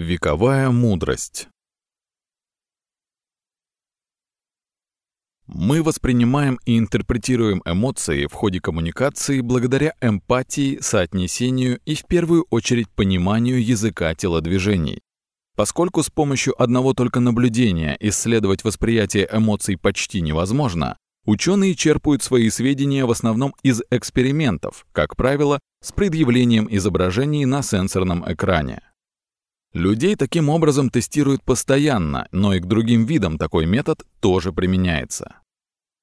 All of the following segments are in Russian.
Вековая мудрость Мы воспринимаем и интерпретируем эмоции в ходе коммуникации благодаря эмпатии, соотнесению и в первую очередь пониманию языка телодвижений. Поскольку с помощью одного только наблюдения исследовать восприятие эмоций почти невозможно, ученые черпают свои сведения в основном из экспериментов, как правило, с предъявлением изображений на сенсорном экране. Людей таким образом тестируют постоянно, но и к другим видам такой метод тоже применяется.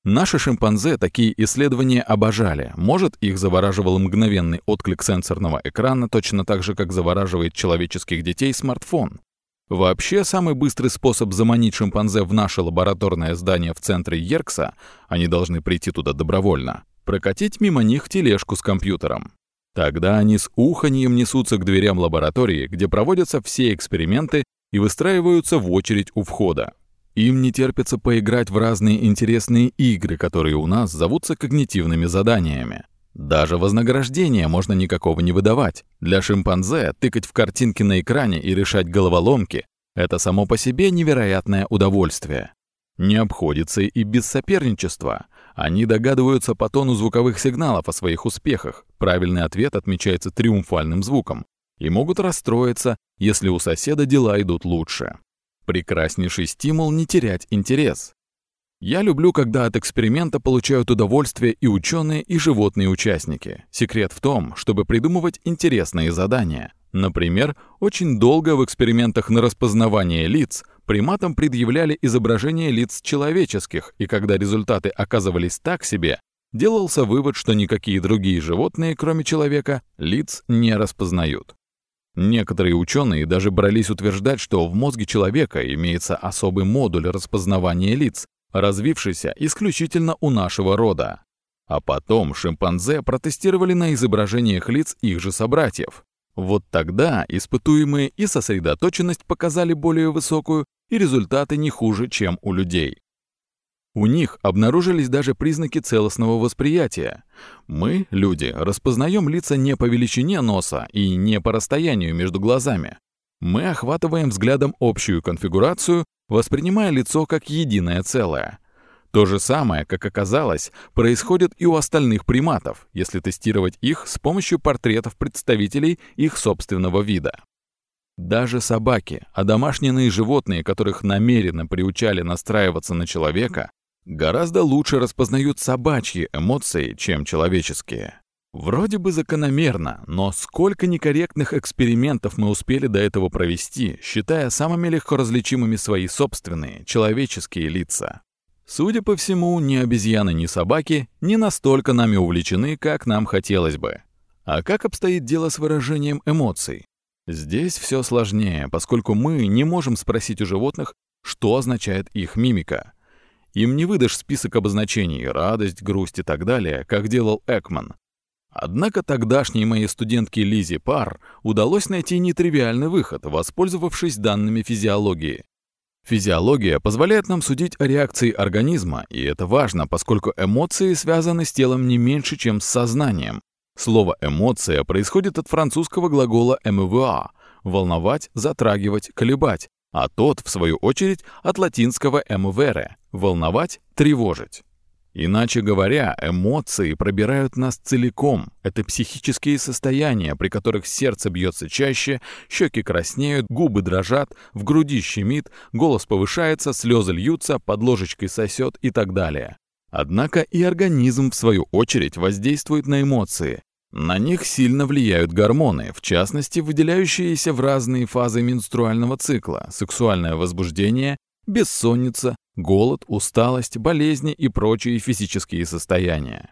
Наши шимпанзе такие исследования обожали. Может, их завораживал мгновенный отклик сенсорного экрана точно так же, как завораживает человеческих детей смартфон. Вообще, самый быстрый способ заманить шимпанзе в наше лабораторное здание в центре Еркса, они должны прийти туда добровольно, прокатить мимо них тележку с компьютером. Тогда они с уханьем несутся к дверям лаборатории, где проводятся все эксперименты и выстраиваются в очередь у входа. Им не терпится поиграть в разные интересные игры, которые у нас зовутся когнитивными заданиями. Даже вознаграждения можно никакого не выдавать. Для шимпанзе тыкать в картинки на экране и решать головоломки — это само по себе невероятное удовольствие. Не обходится и без соперничества. Они догадываются по тону звуковых сигналов о своих успехах. Правильный ответ отмечается триумфальным звуком. И могут расстроиться, если у соседа дела идут лучше. Прекраснейший стимул не терять интерес. Я люблю, когда от эксперимента получают удовольствие и ученые, и животные участники. Секрет в том, чтобы придумывать интересные задания. Например, очень долго в экспериментах на распознавание лиц приматам предъявляли изображения лиц человеческих, и когда результаты оказывались так себе, делался вывод, что никакие другие животные, кроме человека, лиц не распознают. Некоторые ученые даже брались утверждать, что в мозге человека имеется особый модуль распознавания лиц, развившийся исключительно у нашего рода. А потом шимпанзе протестировали на изображениях лиц их же собратьев. Вот тогда испытуемые и сосредоточенность показали более высокую, и результаты не хуже, чем у людей. У них обнаружились даже признаки целостного восприятия. Мы, люди, распознаем лица не по величине носа и не по расстоянию между глазами. Мы охватываем взглядом общую конфигурацию, воспринимая лицо как единое целое. То же самое, как оказалось, происходит и у остальных приматов, если тестировать их с помощью портретов представителей их собственного вида. Даже собаки, а домашние животные, которых намеренно приучали настраиваться на человека, гораздо лучше распознают собачьи эмоции, чем человеческие. Вроде бы закономерно, но сколько некорректных экспериментов мы успели до этого провести, считая самыми легко различимыми свои собственные, человеческие лица. Судя по всему, ни обезьяны, ни собаки не настолько нами увлечены, как нам хотелось бы. А как обстоит дело с выражением эмоций? Здесь все сложнее, поскольку мы не можем спросить у животных, что означает их мимика. Им не выдашь список обозначений — радость, грусть и так далее, как делал Экман. Однако тогдашней моей студентке Лизе Пар удалось найти нетривиальный выход, воспользовавшись данными физиологии. Физиология позволяет нам судить о реакции организма, и это важно, поскольку эмоции связаны с телом не меньше, чем с сознанием. Слово «эмоция» происходит от французского глагола «émouvoir» — волновать, затрагивать, колебать, а тот, в свою очередь, от латинского «emovere» — волновать, тревожить. Иначе говоря, эмоции пробирают нас целиком. Это психические состояния, при которых сердце бьется чаще, щеки краснеют, губы дрожат, в груди щемит, голос повышается, слезы льются, под ложечкой сосет и так далее. Однако и организм, в свою очередь, воздействует на эмоции. На них сильно влияют гормоны, в частности, выделяющиеся в разные фазы менструального цикла, сексуальное возбуждение, бессонница, голод, усталость, болезни и прочие физические состояния.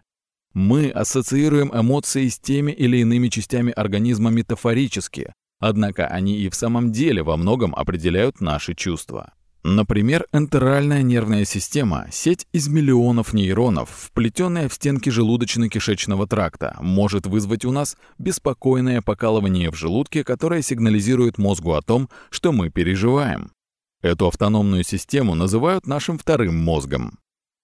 Мы ассоциируем эмоции с теми или иными частями организма метафорически, однако они и в самом деле во многом определяют наши чувства. Например, энтеральная нервная система, сеть из миллионов нейронов, вплетенная в стенки желудочно-кишечного тракта, может вызвать у нас беспокойное покалывание в желудке, которое сигнализирует мозгу о том, что мы переживаем. Эту автономную систему называют нашим вторым мозгом.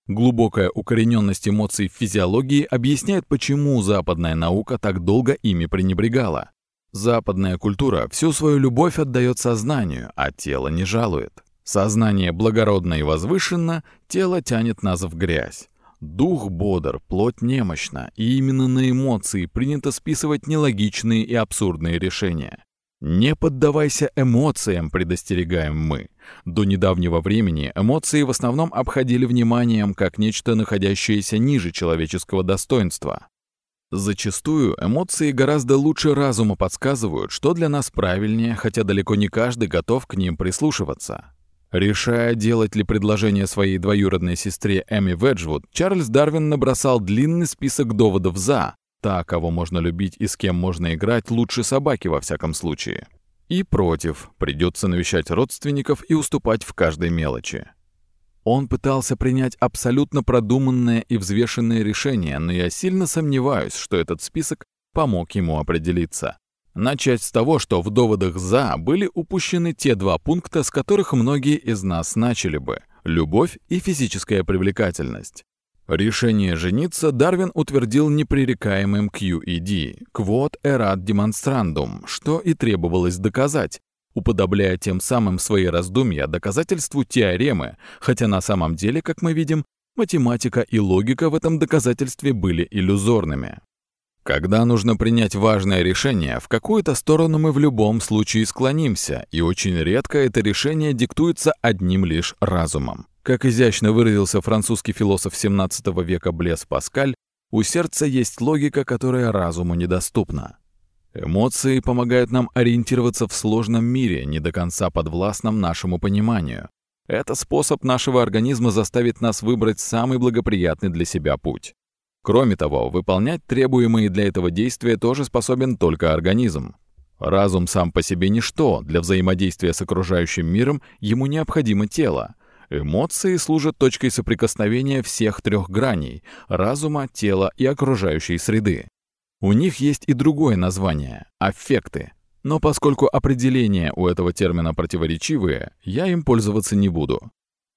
Глубокая укорененность эмоций в физиологии объясняет, почему западная наука так долго ими пренебрегала. Западная культура всю свою любовь отдает сознанию, а тело не жалует. Сознание благородно и возвышенно, тело тянет нас в грязь. Дух бодр, плоть немощна, и именно на эмоции принято списывать нелогичные и абсурдные решения. Не поддавайся эмоциям, предостерегаем мы. До недавнего времени эмоции в основном обходили вниманием как нечто, находящееся ниже человеческого достоинства. Зачастую эмоции гораздо лучше разума подсказывают, что для нас правильнее, хотя далеко не каждый готов к ним прислушиваться. Решая, делать ли предложение своей двоюродной сестре Эми Веджвуд, Чарльз Дарвин набросал длинный список доводов «за», та, кого можно любить и с кем можно играть, лучше собаки во всяком случае. И против, придется навещать родственников и уступать в каждой мелочи. Он пытался принять абсолютно продуманное и взвешенное решение, но я сильно сомневаюсь, что этот список помог ему определиться. Начать с того, что в доводах «за» были упущены те два пункта, с которых многие из нас начали бы – любовь и физическая привлекательность. Решение жениться Дарвин утвердил непререкаемым QED – Quod erat demonstrandum, что и требовалось доказать, уподобляя тем самым свои раздумья доказательству теоремы, хотя на самом деле, как мы видим, математика и логика в этом доказательстве были иллюзорными. Когда нужно принять важное решение, в какую-то сторону мы в любом случае склонимся, и очень редко это решение диктуется одним лишь разумом. Как изящно выразился французский философ XVII века Блес Паскаль, у сердца есть логика, которая разуму недоступна. Эмоции помогают нам ориентироваться в сложном мире, не до конца подвластном нашему пониманию. Это способ нашего организма заставить нас выбрать самый благоприятный для себя путь. Кроме того, выполнять требуемые для этого действия тоже способен только организм. Разум сам по себе ничто, для взаимодействия с окружающим миром ему необходимо тело. Эмоции служат точкой соприкосновения всех трех граней – разума, тела и окружающей среды. У них есть и другое название – аффекты. Но поскольку определения у этого термина противоречивые, я им пользоваться не буду.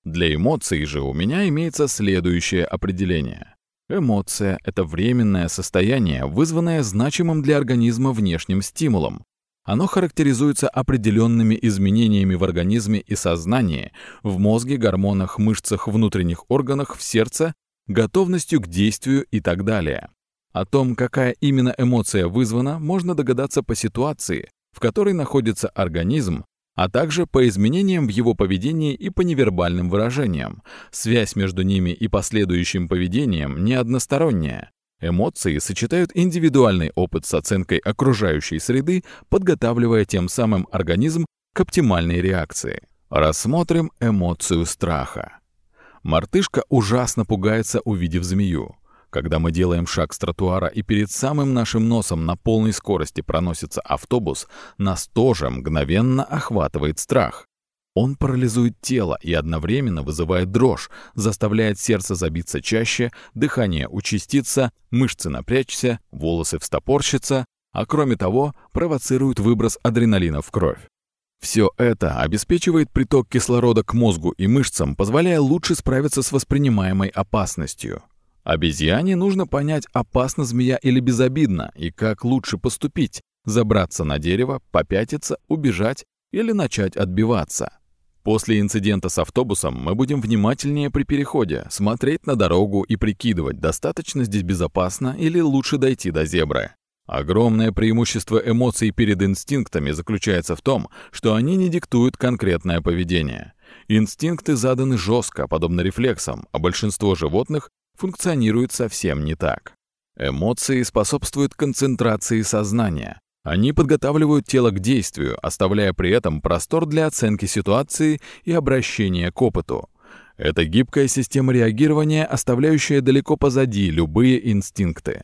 Для эмоций же у меня имеется следующее определение. Эмоция – это временное состояние, вызванное значимым для организма внешним стимулом. Оно характеризуется определенными изменениями в организме и сознании, в мозге, гормонах, мышцах, внутренних органах, в сердце, готовностью к действию и так далее. О том, какая именно эмоция вызвана, можно догадаться по ситуации, в которой находится организм, а также по изменениям в его поведении и по невербальным выражениям. Связь между ними и последующим поведением не односторонняя. Эмоции сочетают индивидуальный опыт с оценкой окружающей среды, подготавливая тем самым организм к оптимальной реакции. Рассмотрим эмоцию страха. Мартышка ужасно пугается, увидев змею. Когда мы делаем шаг с тротуара и перед самым нашим носом на полной скорости проносится автобус, нас тоже мгновенно охватывает страх. Он парализует тело и одновременно вызывает дрожь, заставляет сердце забиться чаще, дыхание участиться, мышцы напрячься, волосы встопорщиться, а кроме того провоцирует выброс адреналина в кровь. Все это обеспечивает приток кислорода к мозгу и мышцам, позволяя лучше справиться с воспринимаемой опасностью. Обезьяне нужно понять, опасна змея или безобидна, и как лучше поступить – забраться на дерево, попятиться, убежать или начать отбиваться. После инцидента с автобусом мы будем внимательнее при переходе, смотреть на дорогу и прикидывать, достаточно здесь безопасно или лучше дойти до зебры. Огромное преимущество эмоций перед инстинктами заключается в том, что они не диктуют конкретное поведение. Инстинкты заданы жестко, подобно рефлексам, а большинство животных функционирует совсем не так. Эмоции способствуют концентрации сознания. Они подготавливают тело к действию, оставляя при этом простор для оценки ситуации и обращения к опыту. Это гибкая система реагирования, оставляющая далеко позади любые инстинкты.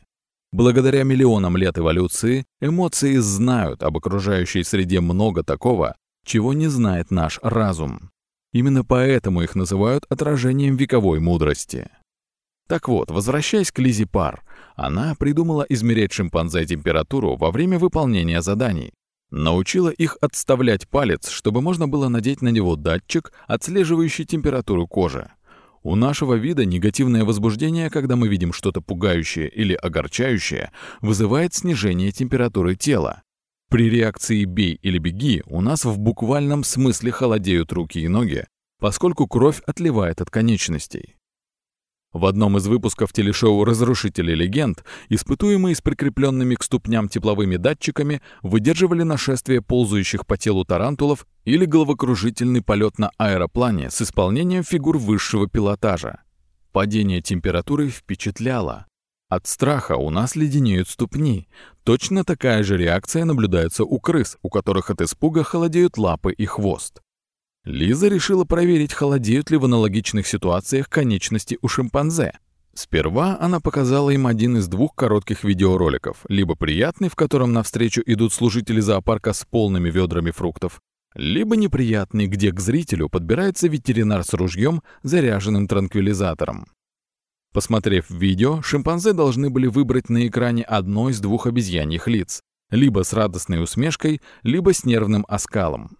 Благодаря миллионам лет эволюции эмоции знают об окружающей среде много такого, чего не знает наш разум. Именно поэтому их называют отражением вековой мудрости. Так вот, возвращаясь к Лизи Пар, она придумала измерять шимпанзе температуру во время выполнения заданий. Научила их отставлять палец, чтобы можно было надеть на него датчик, отслеживающий температуру кожи. У нашего вида негативное возбуждение, когда мы видим что-то пугающее или огорчающее, вызывает снижение температуры тела. При реакции «бей» или «беги» у нас в буквальном смысле холодеют руки и ноги, поскольку кровь отливает от конечностей. В одном из выпусков телешоу «Разрушители легенд» испытуемые с прикрепленными к ступням тепловыми датчиками выдерживали нашествие ползающих по телу тарантулов или головокружительный полет на аэроплане с исполнением фигур высшего пилотажа. Падение температуры впечатляло. От страха у нас леденеют ступни. Точно такая же реакция наблюдается у крыс, у которых от испуга холодеют лапы и хвост. Лиза решила проверить, холодеют ли в аналогичных ситуациях конечности у шимпанзе. Сперва она показала им один из двух коротких видеороликов, либо приятный, в котором навстречу идут служители зоопарка с полными ведрами фруктов, либо неприятный, где к зрителю подбирается ветеринар с ружьем, заряженным транквилизатором. Посмотрев видео, шимпанзе должны были выбрать на экране одно из двух обезьяньих лиц, либо с радостной усмешкой, либо с нервным оскалом.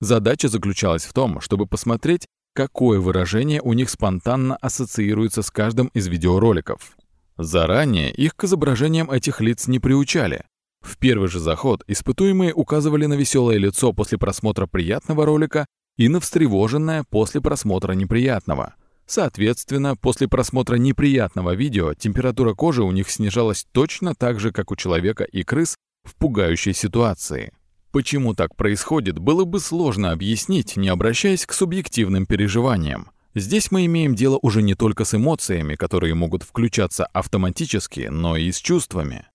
Задача заключалась в том, чтобы посмотреть, какое выражение у них спонтанно ассоциируется с каждым из видеороликов. Заранее их к изображениям этих лиц не приучали. В первый же заход испытуемые указывали на веселое лицо после просмотра приятного ролика и на встревоженное после просмотра неприятного. Соответственно, после просмотра неприятного видео температура кожи у них снижалась точно так же, как у человека и крыс в пугающей ситуации. Почему так происходит, было бы сложно объяснить, не обращаясь к субъективным переживаниям. Здесь мы имеем дело уже не только с эмоциями, которые могут включаться автоматически, но и с чувствами.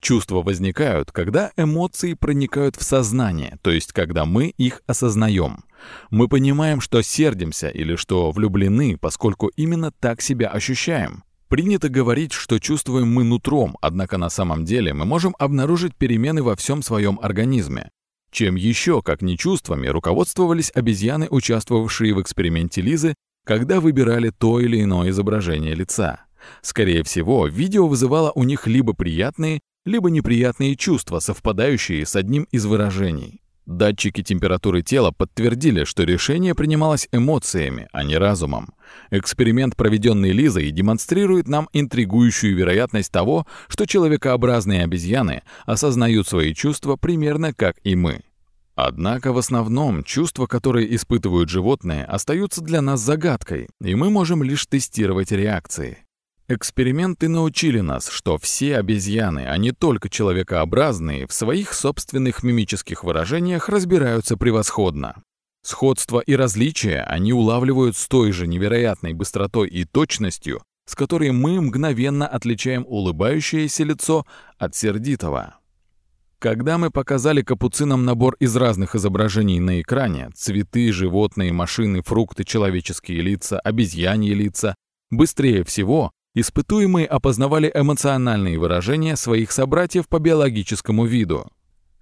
Чувства возникают, когда эмоции проникают в сознание, то есть когда мы их осознаем. Мы понимаем, что сердимся или что влюблены, поскольку именно так себя ощущаем. Принято говорить, что чувствуем мы нутром, однако на самом деле мы можем обнаружить перемены во всем своем организме. Чем еще, как не чувствами, руководствовались обезьяны, участвовавшие в эксперименте Лизы, когда выбирали то или иное изображение лица? Скорее всего, видео вызывало у них либо приятные, либо неприятные чувства, совпадающие с одним из выражений. Датчики температуры тела подтвердили, что решение принималось эмоциями, а не разумом. Эксперимент, проведенный Лизой, демонстрирует нам интригующую вероятность того, что человекообразные обезьяны осознают свои чувства примерно как и мы. Однако в основном чувства, которые испытывают животные, остаются для нас загадкой, и мы можем лишь тестировать реакции. Эксперименты научили нас, что все обезьяны, а не только человекообразные, в своих собственных мимических выражениях разбираются превосходно. Сходство и различия они улавливают с той же невероятной быстротой и точностью, с которой мы мгновенно отличаем улыбающееся лицо от сердитого. Когда мы показали капуцинам набор из разных изображений на экране — цветы, животные, машины, фрукты, человеческие лица, обезьяньи лица — быстрее всего Испытуемые опознавали эмоциональные выражения своих собратьев по биологическому виду.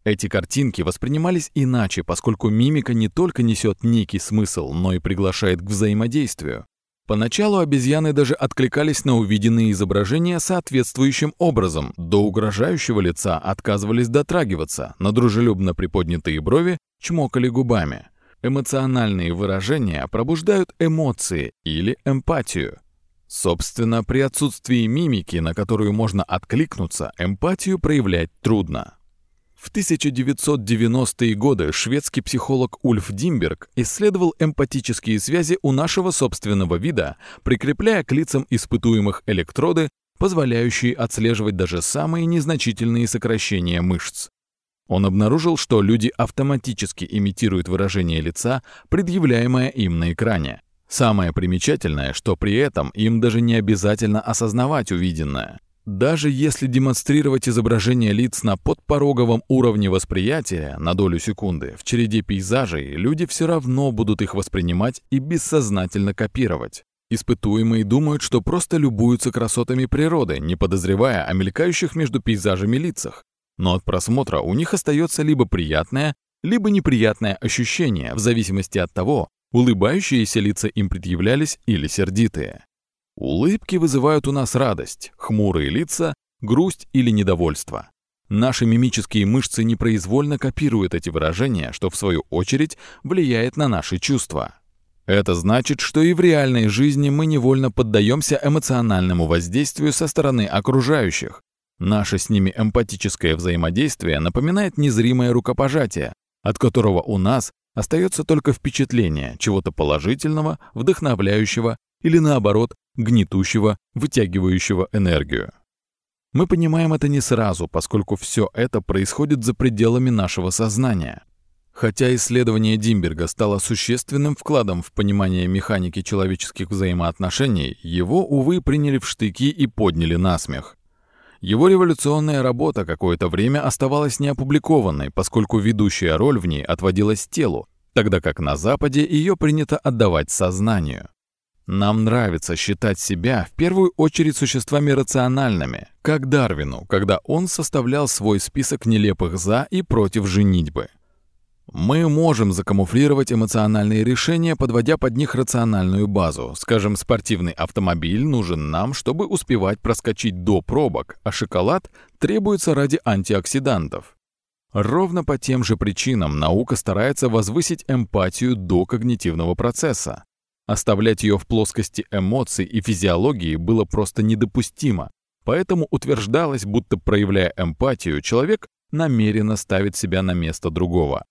Эти картинки воспринимались иначе, поскольку мимика не только несет некий смысл, но и приглашает к взаимодействию. Поначалу обезьяны даже откликались на увиденные изображения соответствующим образом, до угрожающего лица отказывались дотрагиваться, на дружелюбно приподнятые брови чмокали губами. Эмоциональные выражения пробуждают эмоции или эмпатию. Собственно, при отсутствии мимики, на которую можно откликнуться, эмпатию проявлять трудно. В 1990-е годы шведский психолог Ульф Димберг исследовал эмпатические связи у нашего собственного вида, прикрепляя к лицам испытуемых электроды, позволяющие отслеживать даже самые незначительные сокращения мышц. Он обнаружил, что люди автоматически имитируют выражение лица, предъявляемое им на экране. Самое примечательное, что при этом им даже не обязательно осознавать увиденное. Даже если демонстрировать изображение лиц на подпороговом уровне восприятия на долю секунды, в череде пейзажей люди все равно будут их воспринимать и бессознательно копировать. Испытуемые думают, что просто любуются красотами природы, не подозревая о мелькающих между пейзажами лицах. Но от просмотра у них остается либо приятное, либо неприятное ощущение, в зависимости от того, Улыбающиеся лица им предъявлялись или сердитые. Улыбки вызывают у нас радость, хмурые лица — грусть или недовольство. Наши мимические мышцы непроизвольно копируют эти выражения, что в свою очередь влияет на наши чувства. Это значит, что и в реальной жизни мы невольно поддаемся эмоциональному воздействию со стороны окружающих. Наше с ними эмпатическое взаимодействие напоминает незримое рукопожатие, от которого у нас остается только впечатление чего-то положительного, вдохновляющего или наоборот, гнетущего, вытягивающего энергию. Мы понимаем это не сразу, поскольку все это происходит за пределами нашего сознания. Хотя исследование Димберга стало существенным вкладом в понимание механики человеческих взаимоотношений, его, увы, приняли в штыки и подняли на смех. Его революционная работа какое-то время оставалась неопубликованной, поскольку ведущая роль в ней отводилась телу, тогда как на Западе ее принято отдавать сознанию. Нам нравится считать себя в первую очередь существами рациональными, как Дарвину, когда он составлял свой список нелепых «за» и «против» женитьбы. Мы можем закамуфлировать эмоциональные решения, подводя под них рациональную базу. Скажем, спортивный автомобиль нужен нам, чтобы успевать проскочить до пробок, а шоколад требуется ради антиоксидантов. Ровно по тем же причинам наука старается возвысить эмпатию до когнитивного процесса. Оставлять ее в плоскости эмоций и физиологии было просто недопустимо, поэтому утверждалось, будто проявляя эмпатию, человек намеренно ставит себя на место другого.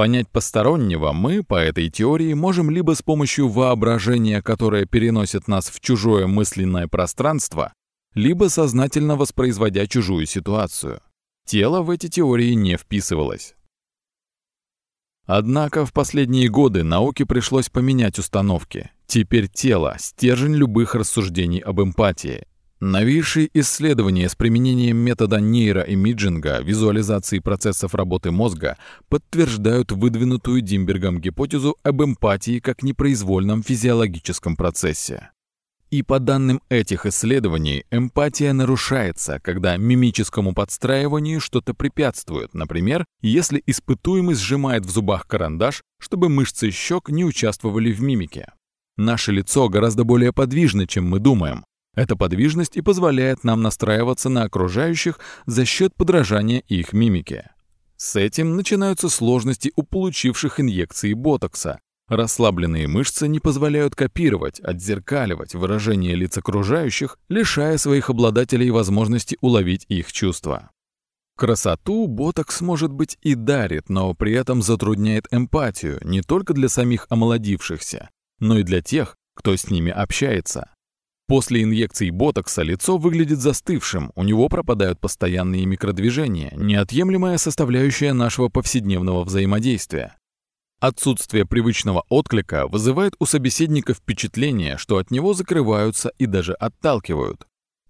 Понять постороннего мы, по этой теории, можем либо с помощью воображения, которое переносит нас в чужое мысленное пространство, либо сознательно воспроизводя чужую ситуацию. Тело в эти теории не вписывалось. Однако в последние годы науке пришлось поменять установки. Теперь тело – стержень любых рассуждений об эмпатии. Новейшие исследования с применением метода нейроимиджинга, визуализации процессов работы мозга, подтверждают выдвинутую Димбергом гипотезу об эмпатии как непроизвольном физиологическом процессе. И по данным этих исследований, эмпатия нарушается, когда мимическому подстраиванию что-то препятствует, например, если испытуемый сжимает в зубах карандаш, чтобы мышцы щек не участвовали в мимике. Наше лицо гораздо более подвижно, чем мы думаем, эта подвижность и позволяет нам настраиваться на окружающих за счет подражания их мимике. С этим начинаются сложности у получивших инъекции ботокса. Расслабленные мышцы не позволяют копировать, отзеркаливать выражение лиц окружающих, лишая своих обладателей возможности уловить их чувства. Красоту ботокс, может быть, и дарит, но при этом затрудняет эмпатию не только для самих омолодившихся, но и для тех, кто с ними общается. После инъекций ботокса лицо выглядит застывшим, у него пропадают постоянные микродвижения, неотъемлемая составляющая нашего повседневного взаимодействия. Отсутствие привычного отклика вызывает у собеседника впечатление, что от него закрываются и даже отталкивают.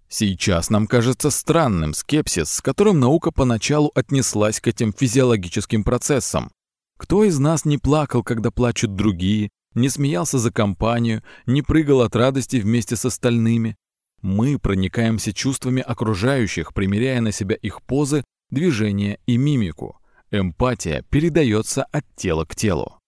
Сейчас нам кажется странным скепсис, с которым наука поначалу отнеслась к этим физиологическим процессам. Кто из нас не плакал, когда плачут другие, не смеялся за компанию, не прыгал от радости вместе с остальными. Мы проникаемся чувствами окружающих, примеряя на себя их позы, движения и мимику. Эмпатия передается от тела к телу.